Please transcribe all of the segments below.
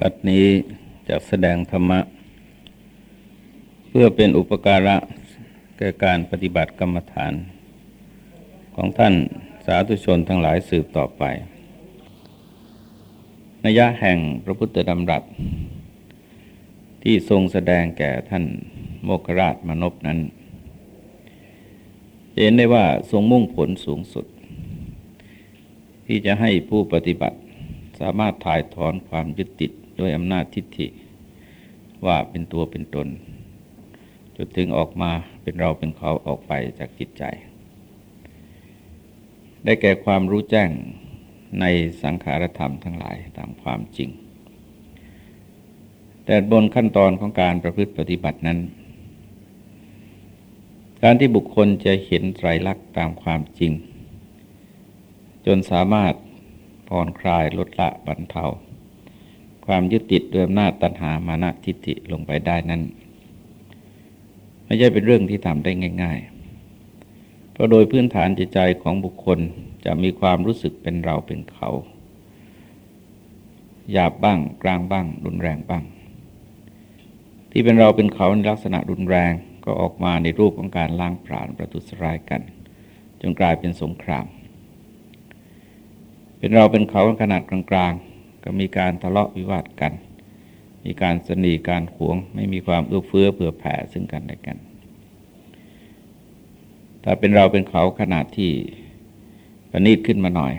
บัดนี้จะแสดงธรรมะ เพื่อเป็นอุปการะแก่การปฏิบัติกรรมฐาน ของท่านสาธุชนทั้งหลายสืบต่อไปนัยะแห่งพระพุทธดำรัส ที่ทรงแสดงแก่ท่านโมกราชมนพนั้น เห็นได้ว่าทรงมุ่งผลสูงสุด ที่จะให้ผู้ปฏิบัติสามารถถ่ายถอนความยึดติด ด้วยอำนาจทิฏฐิว่าเป็นตัวเป็นตน จนถึงออกมาเป็นเราเป็นเขาออกไปจากจิตใจ ได้แก่ความรู้แจ้งในสังขารธรรมทั้งหลายตามความจริง แต่บนขั้นตอนของการประพฤติปฏิบัตินั้น การที่บุคคลจะเห็นไตรลักษณ์ตามความจริง จนสามารถผ่อนคลายลดละบรรเทา ความยึดติดด้วยอำนาจตัณหามานะทิฏฐิลงไปได้นั้น ไม่ใช่เป็นเรื่องที่ทำได้ง่าย ๆ เพราะโดยพื้นฐานจิตใจของบุคคลจะมีความรู้สึกเป็นเราเป็นเขาหยาบบ้าง กลางบ้าง รุนแรงบ้าง ที่เป็นเราเป็นเขาในลักษณะรุนแรงก็ออกมาในรูปของการล้างผลาญประทุษร้ายกัน จนกลายเป็นสงคราม เป็นเราเป็นเขาขนาดกลาง ก็มีการทะเลาะวิวาทกัน มีการสนีการขวง ไม่มีความเอื้อเฟื้อเผื่อแผ่ซึ่งกันและกัน ถ้าเป็นเราเป็นเขาขนาดที่ประณีตขึ้นมาหน่อย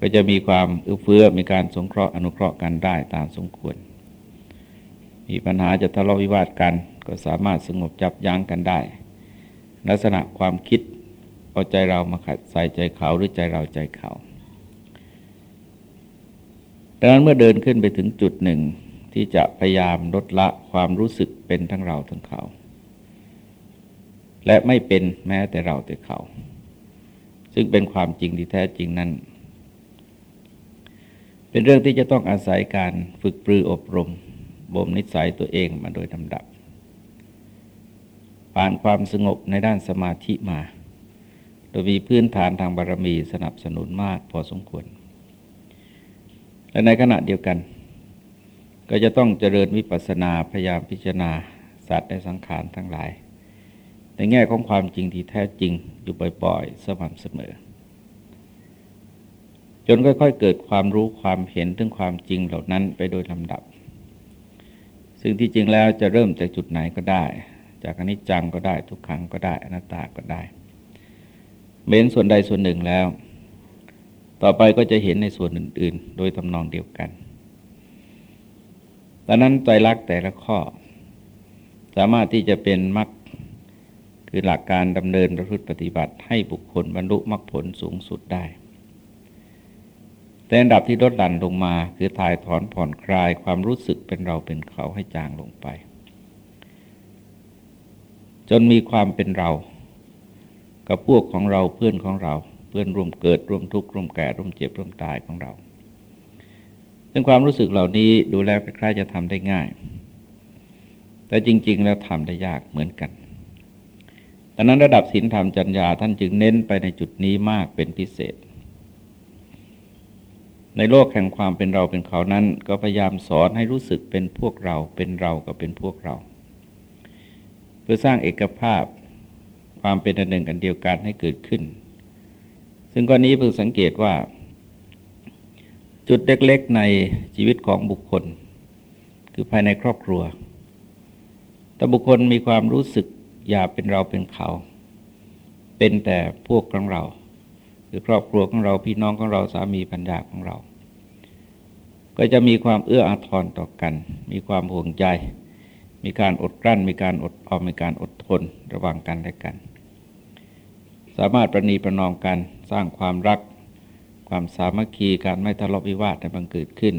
ก็จะมีความเอื้อเฟื้อมีการสงเคราะห์อนุเคราะห์กันได้ตามสมควร มีปัญหาจะทะเลาะวิวาทกัน ก็สามารถสงบจับยั้งกันได้ ลักษณะความคิดเอาใจเรามาขัดใส่ใจเขาหรือใจเราใจเขา ดังนั้นเมื่อเดินขึ้นไปถึงจุดหนึ่งที่จะพยายามลดละความรู้สึกเป็นทั้งเราทั้งเขา และไม่เป็นแม้แต่เราแต่เขา ซึ่งเป็นความจริงที่แท้จริงนั้น เป็นเรื่องที่จะต้องอาศัยการฝึกปรืออบรมบ่มนิสัยตัวเองมาโดยลำดับ ผ่านความสงบในด้านสมาธิมา โดยมีพื้นฐานทางบารรมีสนับสนุนมากพอสมควร และในขณะเดียวกัน ก็จะต้องเจริญวิปัสสนาพยายามพิจารณาสัตว์ในสังขารทั้งหลาย ในแง่ของความจริงที่แท้จริงอยู่บ่อยๆ สม่ำเสมอ จนค่อยๆ เกิดความรู้ความเห็นถึงความจริงเหล่านั้นไปโดยลำดับ ซึ่งที่จริงแล้วจะเริ่มจากจุดไหนก็ได้ จากอนิจจังก็ได้ทุกขังก็ได้อนัตตาก็ได้เม้นส่วนใดส่วนหนึ่งแล้ว ต่อไปก็จะเห็นในส่วนอื่น ๆ โดยทำนองเดียวกันดังนั้นใจรักแต่ละข้อ สามารถที่จะเป็นมรรคคือหลักการดำเนินประพฤติปฏิบัติให้บุคคลบรรลุมรรคผลสูงสุดได้ แต่อันดับที่ลดหลั่นลงมาคือถ่ายถอนผ่อนคลายความรู้สึกเป็นเราเป็นเขาให้จางลงไป จนมีความเป็นเรา กับพวกของเราเพื่อนของเรา พื่อนร่วมเกิดร่วมทุกข์ร่วมแก่ร่วมเจ็บร่วมตายของเรา ซึ่งความรู้สึกเหล่านี้ดูแลคล้ายๆจะทำได้ง่าย แต่จริง ๆ แล้วทำได้ยากเหมือนกันดังนั้นระดับศีลธรรมจัญญาท่านจึงเน้นไปในจุดนี้มากเป็นพิเศษ ในโลกแห่งความเป็นเราเป็นเขานั้น ก็พยายามสอนให้รู้สึกเป็นพวกเราเป็นเราก็เป็นพวกเรา เพื่อสร้างเอกภาพความเป็นอันหนึ่งอันเดียวกันให้เกิดขึ้น ซึ่งกรณีเพิ่งสังเกตว่า จุดเล็กๆในชีวิตของบุคคล คือภายในครอบครัว แต่บุคคลมีความรู้สึกอย่าเป็นเราเป็นเขา เป็นแต่พวกของเรา คือครอบครัวของเราพี่น้องของเราสามีปัญญาของเรา ก็จะมีความเอื้ออาทรต่อกัน มีความห่วงใจ มีการอดกลั้น มีการอดออมมีการอดทนระหว่างกันและกัน สามารถประนีประนอมกัน ร้างความรัก ความสามัคคีการไม่ทะเลาะวิวาทในบังเกิดขึ้น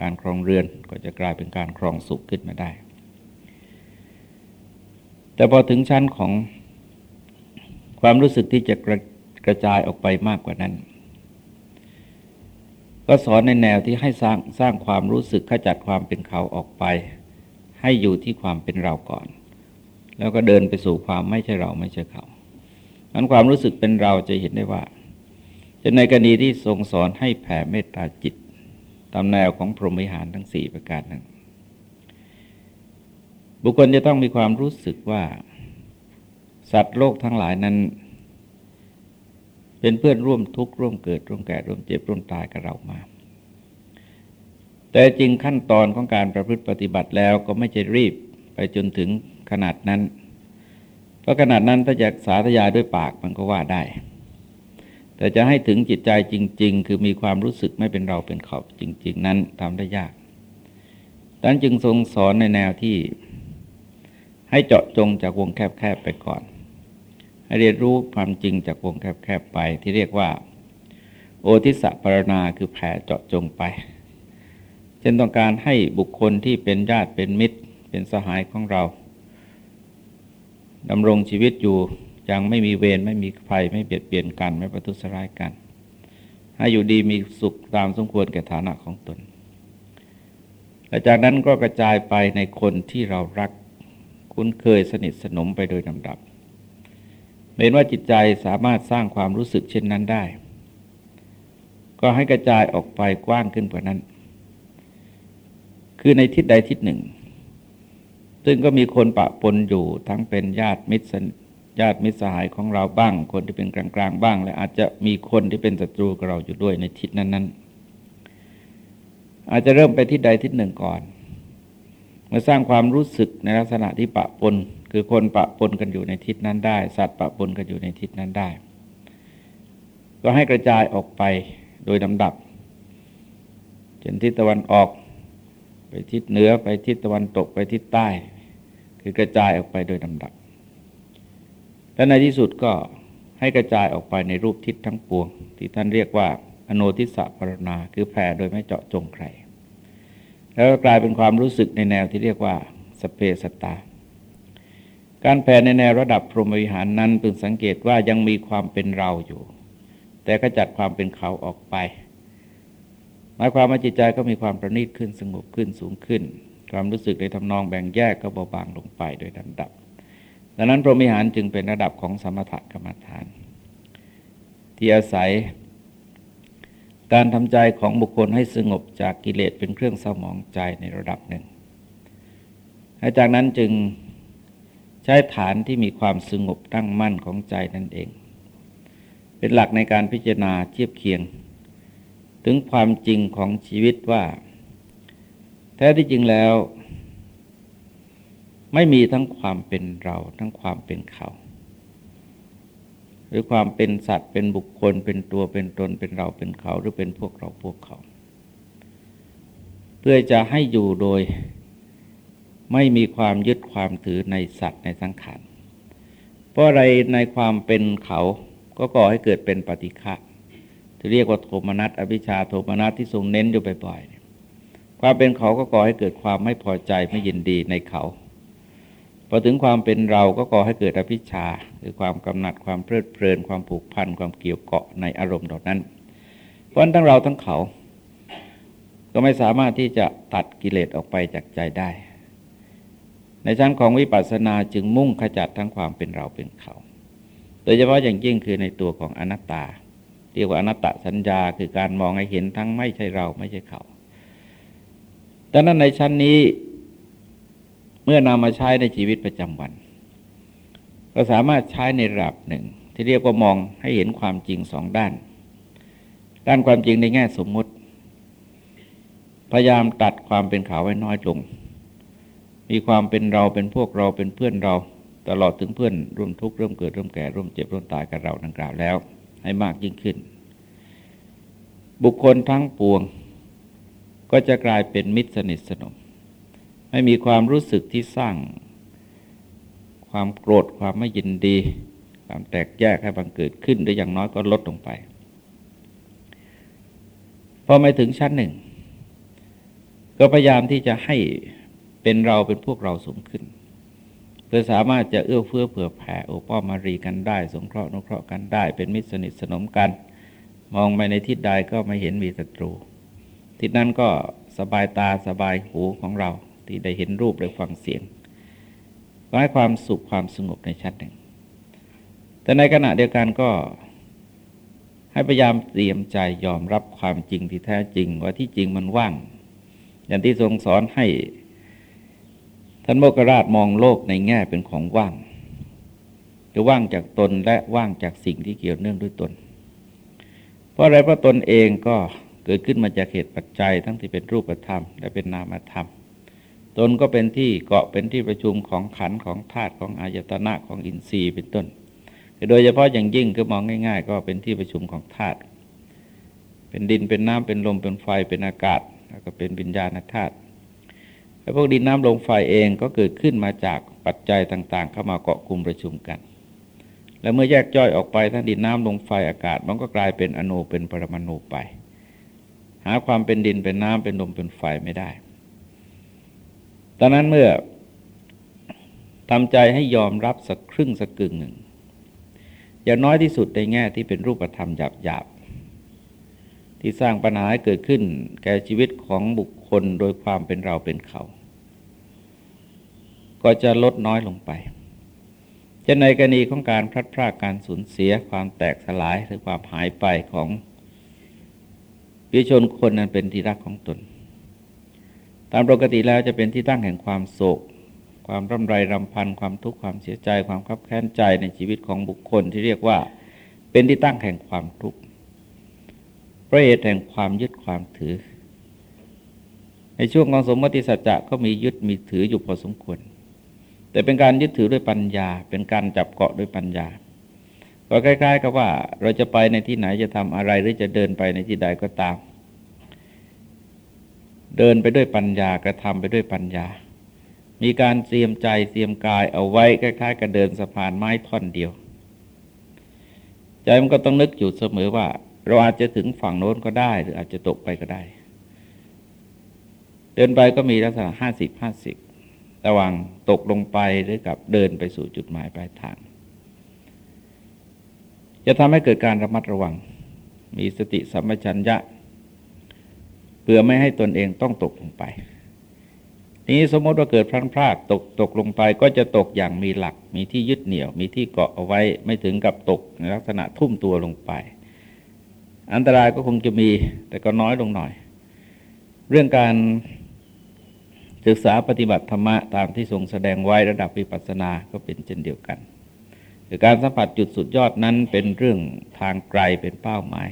การครองเรือนก็จะกลายเป็นการครองสุขขึ้นมาได้ แต่พอถึงชั้นของความรู้สึกที่จะกระกระจายออกไปมากกว่านั้น ก็สอนในแนวที่ให้สร้างสร้างความรู้สึกขจัดความเป็นเขาออกไป ให้อยู่ที่ความเป็นเราก่อน แล้วก็เดินไปสู่ความไม่ใช่เราไม่ใช่เขาอันความรู้สึกเป็นเราจะเห็นได้ว่า จะในกรณีที่ทรงสอนให้แผ่เมตตาจิต ตามแนวของพรหมิหารทั้งสี่ประการนั้นบุคคลจะต้องมีความรู้สึกว่า สัตว์โลกทั้งหลายนั้น เป็นเพื่อนร่วมทุกข์ร่วมเกิดร่วมแก่ร่วมเจ็บร่วมตายกับเรามา แต่จริงขั้นตอนของการประพฤติปฏิบัติแล้วก็ไม่จะรีบไปจนถึงขนาดนั้น เพราะขนาดนั้นถ้าจะสาธยายด้วยปากมันก็ว่าได้ แต่จะให้ถึงจิตใจจริง ๆ คือมีความรู้สึกไม่เป็นเราเป็นเขาจริง ๆ นั้นทำได้ยากดังนั้นจึงทรงสอนในแนวที่ให้เจาะจงจากวงแคบๆไปก่อน ให้เรียนรู้ความจริงจากวงแคบๆไปที่เรียกว่า โอทิสะปรณาคือแผ่เจาะจงไปเช่นต้องการให้บุคคลที่เป็นญาติเป็นมิตร เป็นสหายของเราดำรงชีวิตอยู่ ยังไม่มีเวรไม่มีภัยไม่เบียดเบียนกัน ไม่ประทุษร้ายกัน ให้อยู่ดีมีสุขตามสมควรแก่ฐานะของตนและจากนั้นก็กระจายไปในคนที่เรารัก คุ้นเคยสนิทสนมไปโดยลำดับเห็นว่าจิตใจสามารถสร้างความรู้สึกเช่นนั้นได้ ก็ให้กระจายออกไปกว้างขึ้นกว่านั้น คือในทิศใดทิศหนึ่ง ซึ่งก็มีคนปะปนอยู่ทั้งเป็นญาติมิตร ญาติมิตรสหายของเราบ้าง คนที่เป็นกลางๆบ้าง และอาจจะมีคนที่เป็นศัตรูกับเราอยู่ด้วยในทิศนั้นๆ อาจจะเริ่มไปทิศใดทิศหนึ่งก่อนมาสร้างความรู้สึกในลักษณะที่ปะปนคือคนปะปนกันอยู่ในทิศนั้นได้ สัตว์ปะปนกันอยู่ในทิศนั้นได้ ก็ให้กระจายออกไปโดยลำดับเช่นทิศตะวันออก ไปทิศเหนือไปทิศตะวันตกไปทิศใต้ คือกระจายออกไปโดยลำดับ และในที่สุดก็ให้กระจายออกไปในรูปทิศทั้งปวง ที่ท่านเรียกว่าอโนทิสะปรณาคือแผ่โดยไม่เจาะจงใคร แล้วกลายเป็นความรู้สึกในแนวที่เรียกว่าสเปสตา การแผ่ในแนวระดับพรหมวิหารนั้นพึงสังเกตว่ายังมีความเป็นเราอยู่ แต่ก็จัดความเป็นเขาออกไป หมายความว่าจิตใจก็มีความประณีตขึ้นสงบขึ้นสูงขึ้น ความรู้สึกในทำนองแบ่งแยกก็เบาบางลงไปโดยลำดับ ดังนั้นพรหมิหารจึงเป็นระดับของสมถกรรมฐาน ที่อาศัย การทำใจของบุคคลให้สงบจากกิเลสเป็นเครื่องสมองใจในระดับหนึ่งจากนั้นจึงใช้ฐานที่มีความสงบตั้งมั่นของใจนั่นเอง เป็นหลักในการพิจารณาเทียบเคียง ถึงความจริงของชีวิตว่า แท้ที่จริงแล้ว ไม่มีทั้งความเป็นเรา ทั้งความเป็นเขา หรือความเป็นสัตว์เป็นบุคคล เป็นตัวเป็นตนเป็นเราเป็นเขา หรือเป็นพวกเราพวกเขา เพื่อจะให้อยู่โดยไม่มีความยึดความถือในสัตว์ในสังขาร เพราะอะไรในความเป็นเขาก็ก่อให้เกิดเป็นปฏิฆะที่เรียกว่าโทมนัสอภิชาโทมนัสที่ทรงเน้นอยู่บ่อยๆความเป็นเขาก็ก่อให้เกิดความไม่พอใจไม่ยินดีในเขา พอถึงความเป็นเราก็ก่อให้เกิดอภิชาคือความกำหนัดความเพลิดเพลิน ความผูกพันความเกี่ยวเกาะในอารมณ์ดอกนั้น เพราะทั้งเราทั้งเขา ก็ไม่สามารถที่จะตัดกิเลสออกไปจากใจได้ ในชั้นของวิปัสสนาจึงมุ่งขจัดทั้งความเป็นเราเป็นเขา โดยเฉพาะอย่างยิ่งคือในตัวของอนัตตา เรียกว่าอนัตตสัญญาคือการมองให้เห็นทั้งไม่ใช่เราไม่ใช่เขาดังนั้นในชั้นนี้ เมื่อนำมาใช้ในชีวิตประจำวัน ก็สามารถใช้ในระดับหนึ่ง ที่เรียกว่ามองให้เห็นความจริงสองด้าน ด้านความจริงในแง่สมมติ พยายามตัดความเป็นขาวไว้น้อยลง มีความเป็นเราเป็นพวกเราเป็นเพื่อนเราตลอดถึงเพื่อนร่วมทุกข์ร่วมเกิดร่วมแก่ร่วมเจ็บร่วมตายกับเราดังกล่าวแล้ว ให้มากยิ่งขึ้น บุคคลทั้งปวง ก็จะกลายเป็นมิตรสนิทสนม ไม่มีความรู้สึกที่สร้าง ความโกรธความไม่ยินดี ความแตกแยกให้บังเกิดขึ้นหรืออย่างน้อยก็ลดลงไปพอไม่ถึงชั้นหนึ่ง ก็พยายามที่จะให้เป็นเราเป็นพวกเราสูงขึ้นเพื่อสามารถจะเอื้อเฟื้อเผื่อแผ่โอป้อมารีกันได้ สงเคราะห์นุเคราะห์กันได้ เป็นมิตรสนิทสนมกัน มองไปในทิศใดก็ไม่เห็นมีศัตรู ทิศนั้นก็สบายตาสบายหูของเรา ที่ได้เห็นรูปได้ฟังเสียงก็ให้ความสุขความสงบในชั้นหนึ่ง แต่ในขณะเดียวกันก็ให้พยายามเตรียมใจยอมรับความจริงที่แท้จริงว่าที่จริงมันว่าง อย่างที่ทรงสอนให้ท่านโมกราชมองโลกในแง่เป็นของว่างจะว่างจากตนและว่างจากสิ่งที่เกี่ยวเนื่องด้วยตน เพราะอะไรเพราะตนเองก็เกิดขึ้นมาจากเหตุปัจจัยทั้งที่เป็นรูปธรรม และเป็นนามธรรม ตนก็เป็นที่เกาะเป็นที่ประชุมของขันของธาตุของอายตนะของอินทรีย์เป็นต้น โดยเฉพาะอย่างยิ่งก็มองง่าย ๆ ก็เป็นที่ประชุมของธาตุ เป็นดินเป็นน้ำเป็นลมเป็นไฟเป็นอากาศ แล้วก็เป็นวิญญาณธาตุแล้พวกดินน้ำลมไฟเองก็เกิดขึ้นมาจากปัจจัยต่าง ๆ เข้ามาเกาะกลุ่มประชุมกัน แล้วเมื่อแยกย่อยออกไปทั้งดินน้ำลมไฟอากาศ มันก็กลายเป็นอนูเป็นปรมาณูไป หาความเป็นดินเป็นน้ำเป็นลมเป็นไฟไม่ได้ ตอนนั้นเมื่อทำใจให้ยอมรับสักครึ่งสักกึ่งหนึ่ง อย่างน้อยที่สุดในแง่ที่เป็นรูปธรรมหยาบหยาบที่สร้างปัญหาเกิดขึ้น แก่ชีวิตของบุคคลโดยความเป็นเราเป็นเขา ก็จะลดน้อยลงไปจะในกรณีของการพลัดพรากการสูญเสียความแตกสลายหรือความหายไปของวิชนคนนั้นเป็นที่รักของตน ตามปกติแล้วจะเป็นที่ตั้งแห่งความโศก ความร่ำไรรำพัน ความทุกข์ความเสียใจ ความขับแค้นใจในชีวิตของบุคคลที่เรียกว่า เป็นที่ตั้งแห่งความทุกข์เพราะเหตุแห่งความยึดความถือ ในช่วงของสมมติสัจจะก็มียึดมีถืออยู่พอสมควร แต่เป็นการยึดถือด้วยปัญญา เป็นการจับเกาะด้วยปัญญาก็คล้าย ๆ กับว่าเราจะไปในที่ไหนจะทำอะไรหรือจะเดินไปในที่ใดก็ตาม เดินไปด้วยปัญญากระทำไปด้วยปัญญา มีการเตรียมใจเตรียมกายเอาไว้คล้ายๆกับเดินสะพานไม้ท่อนเดียว ใจมันก็ต้องนึกอยู่เสมอว่า เราอาจจะถึงฝั่งโน้นก็ได้ หรืออาจจะตกไปก็ได้ เดินไปก็มีลักษณะห้าสิบห้าสิบระหว่างตกลงไปหรือกับเดินไปสู่จุดหมายปลายทาง จะทำให้เกิดการระมัดระวัง มีสติสัมปชัญญะ เพื่อไม่ให้ตนเองต้องตกลงไป นี้สมมติว่าเกิดพลั้งพลาดตกตกลงไปก็จะตกอย่างมีหลัก มีที่ยึดเหนี่ยว มีที่เกาะเอาไว้ไม่ถึงกับตกในลักษณะทุ่มตัวลงไป อันตรายก็คงจะมีแต่ก็น้อยลงหน่อย เรื่องการศึกษาปฏิบัติธรรมะตามที่ทรงแสดงไว้ระดับวิปัสสนาก็เป็นเช่นเดียวกันคือการสัมผัสจุดสุดยอดนั้นเป็นเรื่องทางไกลเป็นเป้าหมาย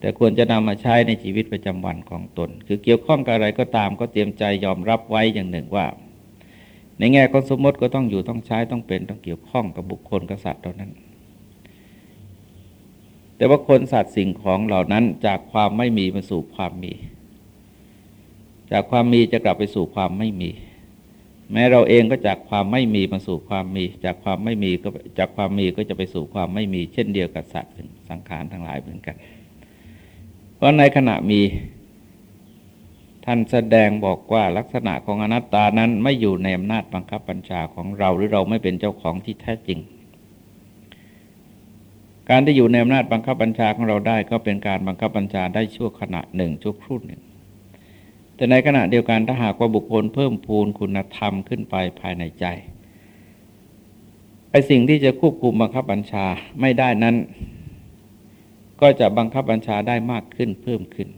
แต่ควรจะนำมาใช้ในชีวิตประจำวันของตน คือเกี่ยวข้องกับอะไรก็ตามก็เตรียมใจยอมรับไว้อย่างหนึ่งว่า ในแง่ของสมมติก็ต้องอยู่ต้องใช้ต้องเป็นต้องเกี่ยวข้องกับบุคคลกษัตริย์เท่านั้น แต่ว่าคนสัตว์สิ่งของเหล่านั้นจากความไม่มีมาสู่ความมี จากความมีจะกลับไปสู่ความไม่มี แม้เราเองก็จากความไม่มีมาสู่ความมี จากความไม่มีก็จากความมีก็จะไปสู่ความไม่มี เช่นเดียวกับสัตว์สังขารทั้งหลายเหมือนกัน เพราะในขณะมี ท่านแสดงบอกว่าลักษณะของอนัตตานั้นไม่อยู่ในอำนาจบังคับบัญชาของเราหรือเราไม่เป็นเจ้าของที่แท้จริง การที่อยู่ในอำนาจบังคับบัญชาของเราได้ ก็เป็นการบังคับบัญชาได้ชั่วขณะหนึ่งชั่วครู่หนึ่งแต่ในขณะเดียวกันถ้าหากว่าบุคคลเพิ่มพูนคุณธรรมขึ้นไปภายในใจไอสิ่งที่จะควบคุมบังคับบัญชาไม่ได้นั้น ก็จะบังคับบัญชาได้มากขึ้นเพิ่มขึ้น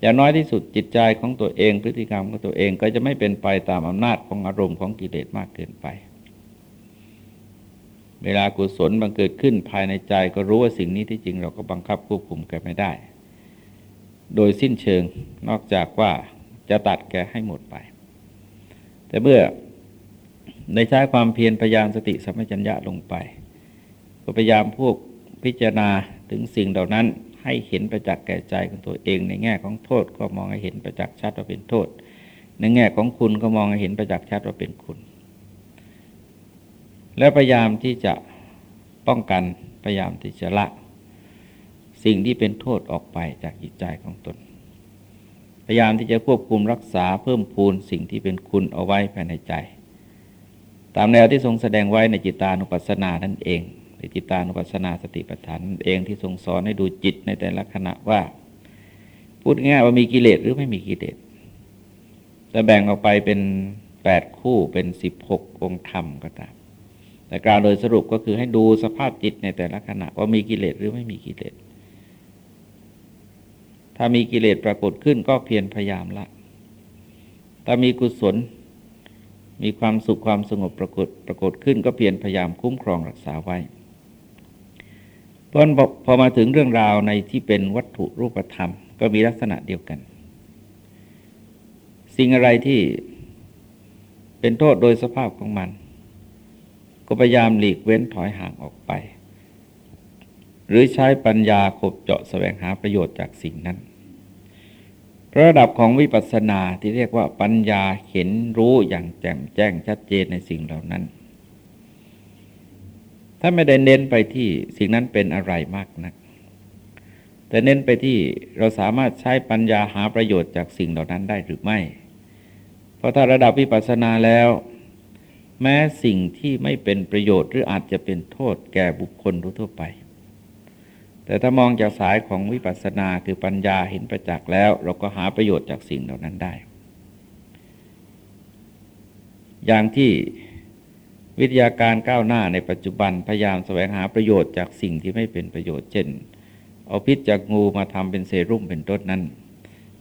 อย่างน้อยที่สุดจิตใจของตัวเองพฤติกรรมของตัวเองก็จะไม่เป็นไปตามอำนาจของอารมณ์ของกิเลสมากเกินไป เวลากุศลบังเกิดขึ้นภายในใจก็รู้ว่าสิ่งนี้ที่จริงเราก็บังคับควบคุมกันไม่ได้ โดยสิ้นเชิงนอกจากว่าจะตัดแกให้หมดไป แต่เมื่อในใช้ความเพียรพยายามสติสัมปชัญญะลงไป ก็พยายามพวกพิจารณา ถึงสิ่งเหล่านั้นให้เห็นประจักษ์แก่ใจของตัวเอง ในแง่ของโทษก็มองให้เห็นประจักษ์ชัดว่าเป็นโทษ ในแง่ของคุณก็มองให้เห็นประจักษ์ชัดว่าเป็นคุณ และพยายามที่จะป้องกันพยายามที่จะละ สิ่งที่เป็นโทษออกไปจากจิตใจของตน พยายามที่จะควบคุมรักษาเพิ่มพูนสิ่งที่เป็นคุณเอาไว้ภายในใจ ตามแนวที่ทรงแสดงไว้ในจิตานุปัสสนานั่นเอง ในจิตานุปัสสนาสติปัฏฐานเองที่ทรงสอนให้ดูจิตในแต่ละขณะว่า พูดง่ายว่ามีกิเลสหรือไม่มีกิเลสแต่แบ่งออกไปเป็นแปดคู่เป็นสิบหกองค์ธรรมก็ตาม แต่กล่าวโดยสรุปก็คือให้ดูสภาพจิตในแต่ละขณะว่ามีกิเลสหรือไม่มีกิเลส ถ้ามีกิเลสปรากฏขึ้นก็เพียรพยายามละ ถ้ามีกุศล มีความสุขความสงบปรากฏปรากฏขึ้นก็เพียรพยายามคุ้มครองรักษาไว้ ราะพอมาถึงเรื่องราวในที่เป็นวัตถุรูปธรรม ก็มีลักษณะเดียวกัน สิ่งอะไรที่เป็นโทษโดยสภาพของมัน ก็พยายามหลีกเว้นถอยห่างออกไป หรือใช้ปัญญาขบเจาะแสวงหาประโยชน์จากสิ่งนั้นระดับของวิปัสสนาที่เรียกว่าปัญญาเห็นรู้อย่างแจ่มแจ้งชัดเจนในสิ่งเหล่านั้น ถ้าไม่ได้เน้นไปที่สิ่งนั้นเป็นอะไรมากนัก แต่เน้นไปที่เราสามารถใช้ปัญญาหาประโยชน์จากสิ่งเหล่านั้นได้หรือไม่ เพราะถ้าระดับวิปัสสนาแล้ว แม้สิ่งที่ไม่เป็นประโยชน์หรืออาจจะเป็นโทษแก่บุคคลทั่วไป แต่ถ้ามองจากสายของวิปัสสนาคือปัญญาเห็นประจักษ์แล้ว เราก็หาประโยชน์จากสิ่งเหล่านั้นได้ อย่างที่ วิทยาการก้าวหน้าในปัจจุบันพยายามแสวงหาประโยชน์จากสิ่งที่ไม่เป็นประโยชน์เช่น เอาพิษจากงูมาทำเป็นเซรุ่มเป็นต้นนั้น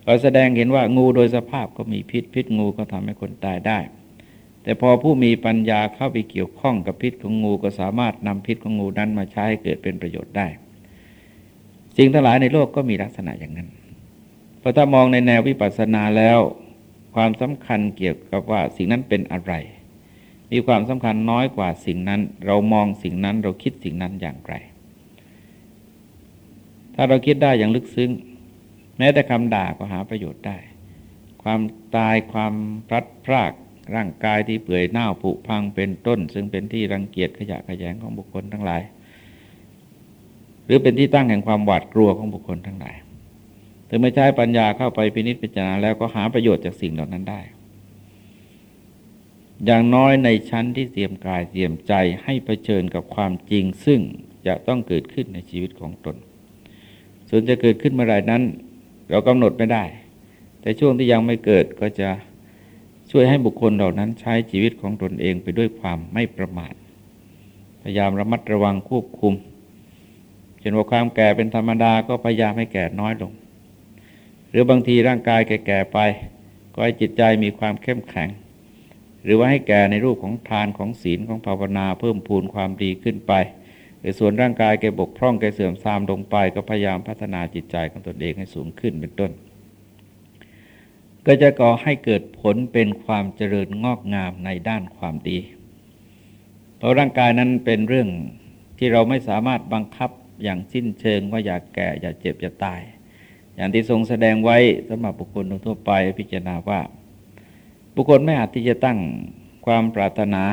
เราแสดงเห็นว่างูโดยสภาพก็มีพิษพิษงูก็ทำให้คนตายได้ แต่พอผู้มีปัญญาเข้าไปเกี่ยวข้องกับพิษของงูก็สามารถนำพิษของงูนั้นมาใช้ให้เกิดเป็นประโยชน์ได้สิ่งทั้งหลายในโลกก็มีลักษณะอย่างนั้นพอถ้ามองในแนววิปัสสนาแล้ว ความสำคัญเกี่ยวกับว่าสิ่งนั้นเป็นอะไร มีความสำคัญน้อยกว่าสิ่งนั้น เรามองสิ่งนั้นเราคิดสิ่งนั้นอย่างไร ถ้าเราคิดได้อย่างลึกซึ้ง แม้แต่คำด่าก็หาประโยชน์ได้ ความตายความพลัดพรากร่างกายที่เปื่อยเน่าผุพังเป็นต้น ซึ่งเป็นที่รังเกียจขยะขยงของบุคคลทั้งหลาย หรือเป็นที่ตั้งแห่งความหวาดกลัวของบุคคลทั้งหลายถึงไม่ใช้ปัญญาเข้าไปพินิจพิจารณาแล้วก็หาประโยชน์จากสิ่งเหล่านั้นได้ อย่างน้อยในชั้นที่เตรียมกายเตรียมใจให้เผชิญกับความจริง ซึ่งจะต้องเกิดขึ้นในชีวิตของตน ส่วนจะเกิดขึ้นเมื่อไรนั้น เรากำหนดไม่ได้ แต่ช่วงที่ยังไม่เกิดก็จะช่วยให้บุคคลเหล่านั้นใช้ชีวิตของตนเองไปด้วยความไม่ประมาทพยายามระมัดระวังควบคุมเช่นว่าความแก่เป็นธรรมดาก็พยายามให้แก่น้อยลง หรือบางทีร่างกายแก่ๆไป ก็ให้จิตใจมีความเข้มแข็ง หรือว่าให้แก่ในรูปของทานของศีลของภาวนาเพิ่มพูนความดีขึ้นไป หรือส่วนร่างกายแกบกพร่องแกเสื่อมทรามลงไป ก็พยายามพัฒนาจิตใจของตนเองให้สูงขึ้นเป็นต้น ก็จะก่อให้เกิดผลเป็นความเจริญงอกงามในด้านความดี เพราะร่างกายนั้นเป็นเรื่องที่เราไม่สามารถบังคับอย่างสิ้นเชิงว่าอยากแก่อยากเจ็บอยากตาย อย่างที่ทรงแสดงไว้สำหรับบุคคลทั่วไปพิจารณาว่า บุคคลไม่อาจที่จะตั้งความปรารถนา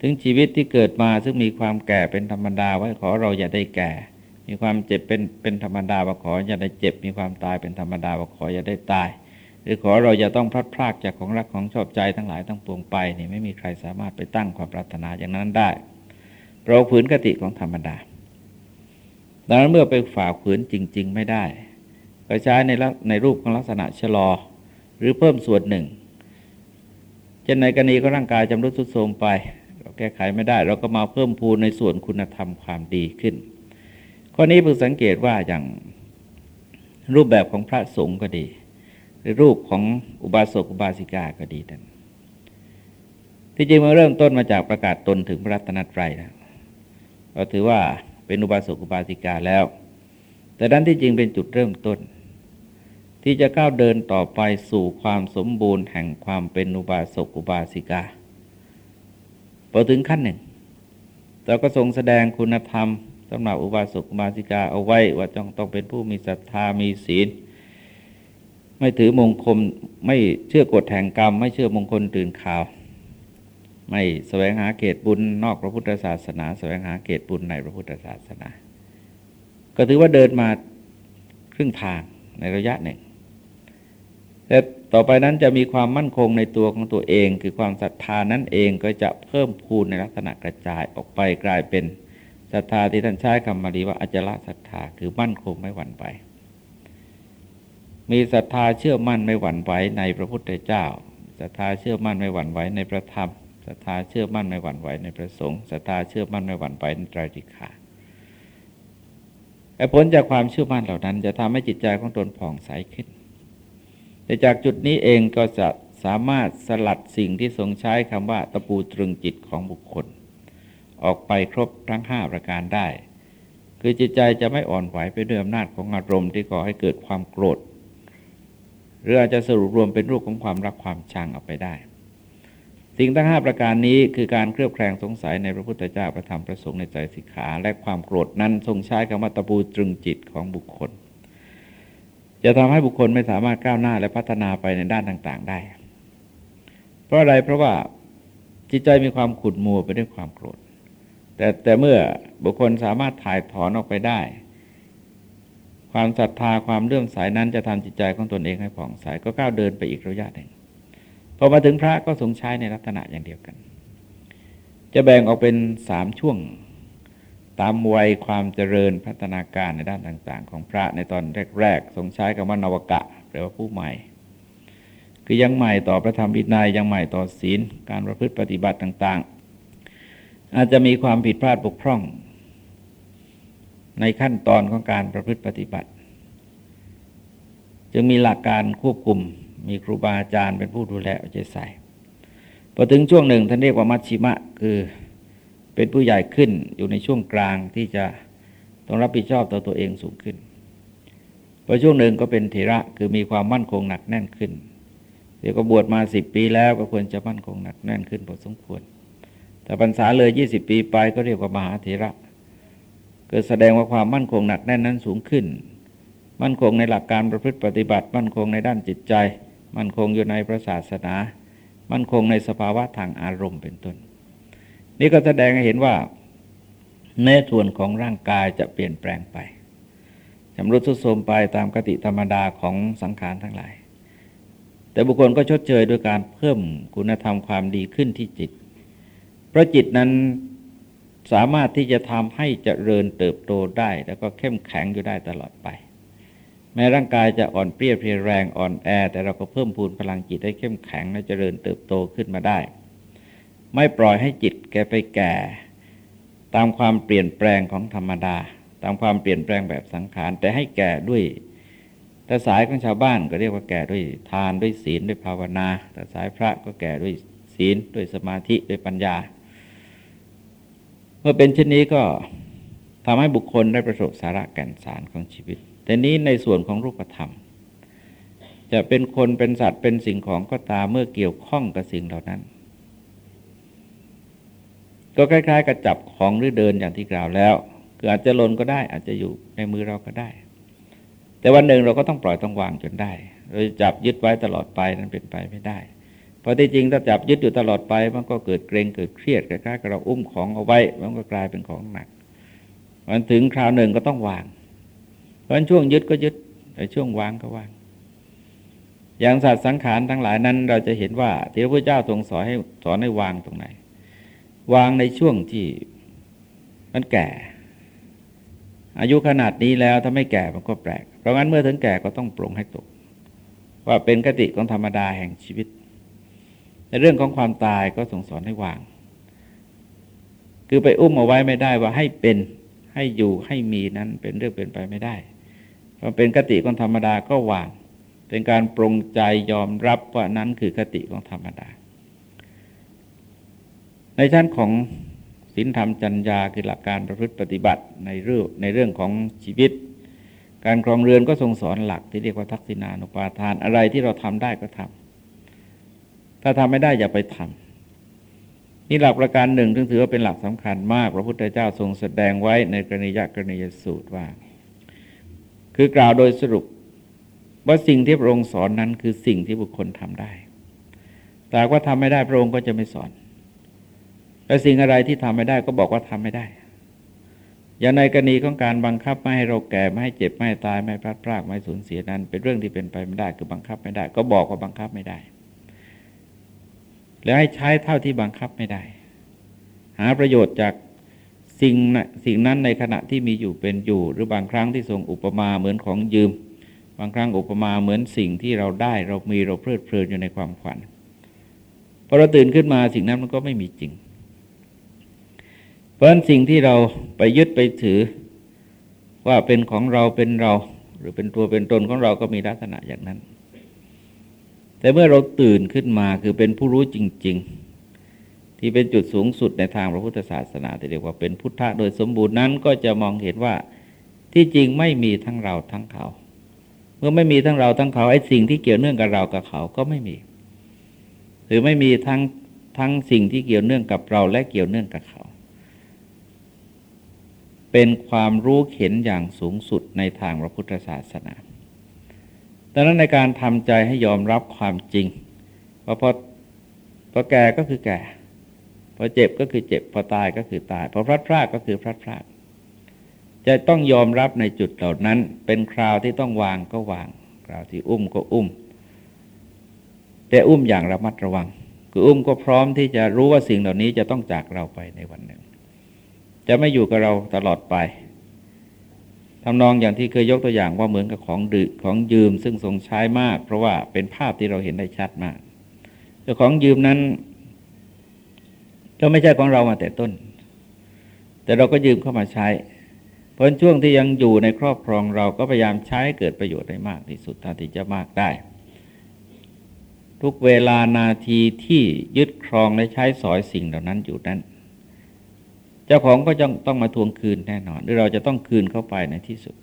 ถึงชีวิตที่เกิดมาซึ่งมีความแก่เป็นธรรมดาไว้ขอเราอย่าได้แก่ มีความเจ็บเป็นเป็นธรรมดาว่าขออย่าได้เจ็บ มีความตายเป็นธรรมดาว่าขออย่าได้ตาย หรือขอเราจะต้องพลัดพรากจากของรักของชอบใจทั้งหลายทั้งปวงไปนี่ไม่มีใครสามารถไปตั้งความปรารถนาอย่างนั้นได้ เราฝืนกติของธรรมดาดังนั้นเมื่อไปฝ่าฝืนจริง ๆ ไม่ได้ ก็ใช้ในในรูปของลักษณะชะลอ หรือเพิ่มส่วนหนึ่ง เช่นในกรณีก็ร่างกายจำรุดทุดโทรมไป เราแก้ไขไม่ได้ เราก็มาเพิ่มพูนในส่วนคุณธรรมความดีขึ้น ข้อนี้เพิ่งสังเกตว่าอย่างรูปแบบของพระสงฆ์ก็ดีรูปของอุบาสกอุบาสิกาก็ดีท่านที่จริงมันเริ่มต้นมาจากประกาศตนถึงพระรัตนตรัยนะเราถือว่าเป็นอุบาสกอุบาสิกาแล้ว แต่ด้านที่จริงเป็นจุดเริ่มต้น ที่จะก้าวเดินต่อไปสู่ความสมบูรณ์แห่งความเป็นอุบาสกอุบาสิกาพอถึงขั้นหนึ่งเราก็ทรงแสดงคุณธรรมสำหรับอุบาสกอุบาสิกาเอาไว้ว่าต้องต้องเป็นผู้มีศรัทธามีศีล ไม่ถือมงคลไม่เชื่อกฎแห่งกรรม ไม่เชื่อมงคลตื่นข่าว ไม่แสวงหาเกตบุญนอกพระพุทธศาสนา แสวงหาเกตบุญในพระพุทธศาสนา ก็ถือว่าเดินมาครึ่งทางในระยะหนึ่ง แต่ต่อไปนั้นจะมีความมั่นคงในตัวของตัวเอง คือความศรัทธานั้นเองก็จะเพิ่มพูนในลักษณะกระจายออกไปกลายเป็นศรัทธาที่ท่านใช้คำมาลีว่าอจละศรัทธาคือมั่นคงไม่หวั่นไปมีศรัทธาเชื่อมั่นไม่หวั่นไหวในพระพุทธเจ้าศรัทธาเชื่อมั่นไม่หวั่นไหวในพระธรรมศรัทธาเชื่อมั่นไม่หวั่นไหวในประสงค์ศรัทธาเชื่อมั่นไม่หวั่นไหวในไตรจิขาแต่ผลจากความเชื่อมั่นเหล่านั้น จะทำให้จิตใจของตนผ่องใสขึ้น แต่จากจุดนี้เองก็จะสามารถสลัดสิ่งที่ทรงใช้คำว่าตะปูตรึงจิตของบุคคล ออกไปครบทั้งห้าประการได้ คือจิตใจจะไม่อ่อนไหวไปด้วยอำนาจของอารมณ์ที่ก่อให้เกิดความโกรธ หรืออาจจะสรุปรวมเป็นรูปของความรักความชังออกไปได้ สิ่งทั้งห้าประการนี้คือการเครือบแคลงสงสัยในพระพุทธเจ้าประธรรมประสงค์ในใจสิกขา และความโกรธนั้นทรงใช้คำว่าตะปูตรึงจิตของบุคคล จะทำให้บุคคลไม่สามารถก้าวหน้าและพัฒนาไปในด้านต่าง ๆ ได้ เพราะอะไรเพราะว่าจิตใจมีความขุ่นมัวไปด้วยความโกรธ แต่แต่เมื่อบุคคลสามารถถ่ายถอนออกไปได้ ความศรัทธาความเลื่อมใสนั้นจะทำจิตใจของตนเองให้ผ่องใสก็ก้าวเดินไปอีกระยะหนึ่งพอมาถึงพระก็ทรงใช้ในลักษณะอย่างเดียวกัน จะแบ่งออกเป็นสามช่วง ตามวัยความเจริญพัฒนาการในด้านต่าง ๆ ของพระในตอนแรกๆทรงใช้คำว่านวกะแปลว่าผู้ใหม่ คือยังใหม่ต่อพระธรรมวินัยยังใหม่ต่อศีล การประพฤติปฏิบัติต่าง ๆ อาจจะมีความผิดพลาดบกพร่อง ในขั้นตอนของการประพฤติปฏิบัติ จึงมีหลักการควบคุมมีครูบาอาจารย์เป็นผู้ดูแลเอาใจใส่พอถึงช่วงหนึ่งท่านเรียกว่ามัชชิมะ คือ เป็นผู้ใหญ่ขึ้นอยู่ในช่วงกลางที่จะต้องรับผิดชอบต่อตัวเองสูงขึ้นพอช่วงหนึ่งก็เป็นเถระคือมีความมั่นคงหนักแน่นขึ้นเดี๋ยวก็บวชมาสิบปีแล้วก็ควรจะมั่นคงหนักแน่นขึ้นพอสมควร แต่พรรษาเลยยี่สิบปีไปก็เรียกว่ามหาเถระ เกิดแสดงว่าความมั่นคงหนักแน่นนั้นสูงขึ้น มั่นคงในหลักการประพฤติปฏิบัติ มั่นคงในด้านจิตใจ มั่นคงอยู่ในพระศาสนา มั่นคงในสภาวะทางอารมณ์เป็นต้น นี่ก็แสดงให้เห็นว่าในส่วนของร่างกายจะเปลี่ยนแปลงไปจำรุดทรุดโทรมไปตามกติธรรมดาของสังขารทั้งหลาย แต่บุคคลก็ชดเชยโดยการเพิ่มคุณธรรมความดีขึ้นที่จิต เพราะจิตนั้นสามารถที่จะทำให้เจริญเติบโตได้ แล้วก็เข้มแข็งอยู่ได้ตลอดไป แม้ร่างกายจะอ่อนเปรี้ยเพรียแรงอ่อนแอ แต่เราก็เพิ่มพูนพลังจิตให้เข้มแข็งและเจริญเติบโตขึ้นมาได้ ไม่ปล่อยให้จิตแกไปแก่ ตามความเปลี่ยนแปลงของธรรมดา ตามความเปลี่ยนแปลงแบบสังขาร แต่ให้แก่ด้วยแต่สายของชาวบ้านก็เรียกว่าแก่ด้วยทานด้วยศีลด้วยภาวนาแต่สายพระก็แก่ด้วยศีลด้วยสมาธิด้วยปัญญา เมื่อเป็นเช่นนี้ก็ทำให้บุคคลได้ประสบสาระแก่นสารของชีวิต แต่นี้ในส่วนของรูปธรรม จะเป็นคนเป็นสัตว์เป็นสิ่งของก็ตามเมื่อเกี่ยวข้องกับสิ่งเหล่านั้น ก็คล้าย ๆ กับจับของหรือเดินอย่างที่กล่าวแล้วคืออาจจะหล่นก็ได้อาจจะอยู่ในมือเราก็ได้ แต่วันหนึ่งเราก็ต้องปล่อยต้องวางจนได้ เราจะจับยึดไว้ตลอดไปนั้นเป็นไปไม่ได้เพราะที่จริงถ้าจับยึดอยู่ตลอดไปมันก็เกิดเกรงเกิดเครียดคล้ายๆกับเราอุ้มของเอาไว้ มันก็กลายเป็นของหนัก มันถึงคราวหนึ่งก็ต้องวาง เพราะช่วงยึดก็ยึดแต่ช่วงวางก็วาง อย่างสัตว์สังขารทั้งหลายนั้น เราจะเห็นว่าที่พระพุทธเจ้าทรงสอนให้สอนให้วางตรงไหน วางในช่วงที่มันแก่ อายุขนาดนี้แล้วถ้าไม่แก่มันก็แปลก เพราะงั้นเมื่อถึงแก่ก็ต้องปรงให้ตก ว่าเป็นกติของธรรมดาแห่งชีวิต ในเรื่องของความตายก็ทรงสอนให้วาง คือไปอุ้มเอาไว้ไม่ได้ว่าให้เป็นให้อยู่ให้มีนั้นเป็นเรื่องเป็นไปไม่ได้พอเป็นคติของธรรมดาก็วาง เป็นการปรงใจยอมรับว่านั้นคือคติของธรรมดา ในชั้นของศีลธรรมจัญญาคือหลักการประพฤติปฏิบัติในเรื่องในเรื่องของชีวิต การครองเรือนก็ทรงสอนหลักที่เรียกว่าทักษิณานุปาทานอะไรที่เราทำได้ก็ทำถ้าทำไม่ได้อย่าไปทำนี่หลักประการหนึ่งซึ่งถือว่าเป็นหลักสำคัญมาก พระพุทธเจ้าทรงแสดงไว้ในกรณียกรณียสูตรว่า คือกล่าวโดยสรุปว่าสิ่งที่พระองค์สอนนั้นคือสิ่งที่บุคคลทำได้ แต่ว่าทำไม่ได้พระองค์ก็จะไม่สอน แต่สิ่งอะไรที่ทำไม่ได้ก็บอกว่าทำไม่ได้ อย่างในกรณีของการบังคับไม่ให้เราแก่ไม่ให้เจ็บไม่ให้ตายไม่พลาดพลาดไม่สูญเสียนั้น เป็นเรื่องที่เป็นไปไม่ได้คือบังคับไม่ได้ ก็บอกว่าบังคับไม่ได้ แล้วให้ใช้เท่าที่บังคับไม่ได้ หาประโยชน์จากสิ่งสิ่งนั้นในขณะที่มีอยู่เป็นอยู่ หรือบางครั้งที่ทรงอุปมาเหมือนของยืม บางครั้งอุปมาเหมือนสิ่งที่เราได้เรามีเราเพลิดเพลินอยู่ในความฝันพอเราตื่นขึ้นมาสิ่งนั้นมันก็ไม่มีจริง ราะฉะนั้นสิ่งที่เราไปยึดไปถือว่าเป็นของเราเป็นเรา หรือเป็นตัวเป็นตนของเราก็มีลักษณะอย่างนั้น แต่เมื่อเราตื่นขึ้นมาคือเป็นผู้รู้จริง ๆ ที่เป็นจุดสูงสุดในทางพระพุทธศาสนาที่เรียกว่าเป็นพุทธะโดยสมบูรณ์นั้นก็จะมองเห็นว่าที่จริงไม่มีทั้งเราทั้งเขา เมื่อไม่มีทั้งเราทั้งเขาไอ้สิ่งที่เกี่ยวเนื่องกับเรากับเขาก็ไม่มี หรือไม่มีทั้งทั้งสิ่งที่เกี่ยวเนื่องกับเราและเกี่ยวเนื่องกับเขา เป็นความรู้เข็นอย่างสูงสุดในทางพระพุทธศาสนาดังนั้นในการทำใจให้ยอมรับความจริงว่าพอพอแก่ก็คือแก่พอเจ็บก็คือเจ็บพอตายก็คือตายพอพลัดพรากก็คือพลัดพรากจะต้องยอมรับในจุดเหล่านั้น เป็นคราวที่ต้องวางก็วางคราวที่อุ้มก็อุ้ม แต่อุ้มอย่างระมัดระวัง คืออุ้มก็พร้อมที่จะรู้ว่าสิ่งเหล่านี้จะต้องจากเราไปในวันหนึ่ง จะไม่อยู่กับเราตลอดไปทำนองอย่างที่เคยยกตัวอย่างว่าเหมือนกับของดืของยืมซึ่งทรงใช้มาก เพราะว่าเป็นภาพที่เราเห็นได้ชัดมากแต่ของยืมนั้น ก็ไม่ใช่ของเรามาแต่ต้น แต่เราก็ยืมเข้ามาใช้ เพราะช่วงที่ยังอยู่ในครอบครองเราก็พยายามใช้เกิดประโยชน์ได้มากที่สุดเท่าที่จะมากได้ ทุกเวลานาทีที่ยึดครองและใช้สอยสิ่งเหล่านั้นอยู่นั้น เจ้าของก็จะต้องมาทวงคืนแน่นอน หรือเราจะต้องคืนเข้าไปในที่สุด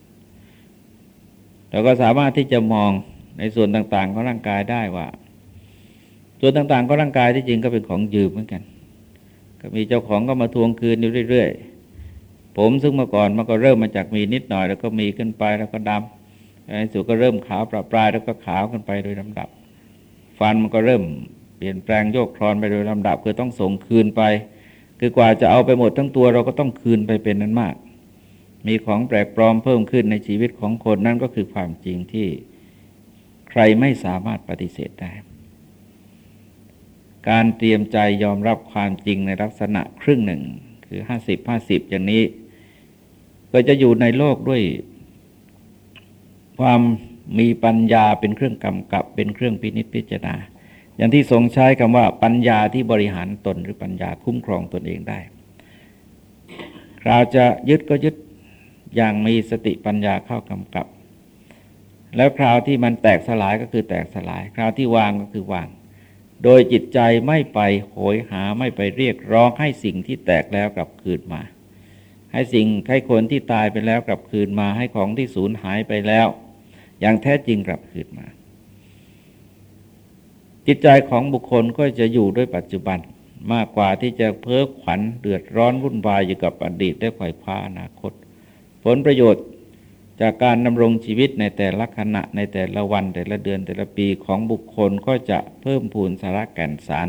เราก็สามารถที่จะมองในส่วนต่างๆของร่างกายได้ว่า ส่วนต่างๆของร่างกายที่จริงก็เป็นของยืมเหมือนกัน ก็มีเจ้าของก็มาทวงคืนอยู่เรื่อยๆ ผมซึ่งเมื่อก่อนมันก็เริ่มมาจากมีนิดหน่อย แล้วก็มีขึ้นไปแล้วก็ดำในสุดก็เริ่มขาวปราปลายแล้วก็ขาวขึ้นไปโดยลำดับ ฟันมันก็เริ่มเปลี่ยนแปลงโยกคลอนไปโดยลำดับคือต้องส่งคืนไป คือกว่าจะเอาไปหมดทั้งตัวเราก็ต้องคืนไปเป็นนั้นมาก มีของแปลกปลอมเพิ่มขึ้นในชีวิตของคนนั่นก็คือความจริงที่ใครไม่สามารถปฏิเสธได้ การเตรียมใจยอมรับความจริงในลักษณะครึ่งหนึ่ง คือห้าสิบห้าสิบอย่างนี้ ก็จะอยู่ในโลกด้วยความมีปัญญาเป็นเครื่องกำกับเป็นเครื่องพินิจพิจารณา อย่างที่ทรงใช้คำว่าปัญญาที่บริหารตนหรือปัญญาคุ้มครองตนเองได้คราวจะยึดก็ยึดอย่างมีสติปัญญาเข้ากำกับ แล้วคราวที่มันแตกสลายก็คือแตกสลาย คราวที่วางก็คือวาง โดยจิตใจไม่ไปโหยหาไม่ไปเรียกร้องให้สิ่งที่แตกแล้วกลับคืนมา ให้สิ่งให้คนที่ตายไปแล้วกลับคืนมาให้ของที่สูญหายไปแล้ว อย่างแท้จริงกลับคืนมา จิตใจของบุคคลก็จะอยู่ด้วยปัจจุบันมากกว่าที่จะเพ้อขวัญเดือดร้อนวุ่นวายอยู่กับอดีตได้ไขว่คว้าอนาคต ผลประโยชน์จากการดำรงชีวิตในแต่ละขณะในแต่ละวันแต่ละเดือนแต่ละปีของบุคคลก็จะเพิ่มพูนสาระแก่นสาร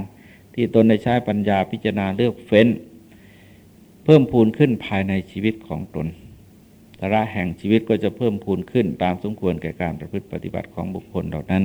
ที่ตนได้ใช้ปัญญาพิจารณาเลือกเฟ้น เพิ่มพูนขึ้นภายในชีวิตของตนสาระแห่งชีวิตก็จะเพิ่มพูนขึ้นตามสมควรแก่การประพฤติปฏิบัติของบุคคลเหล่านั้น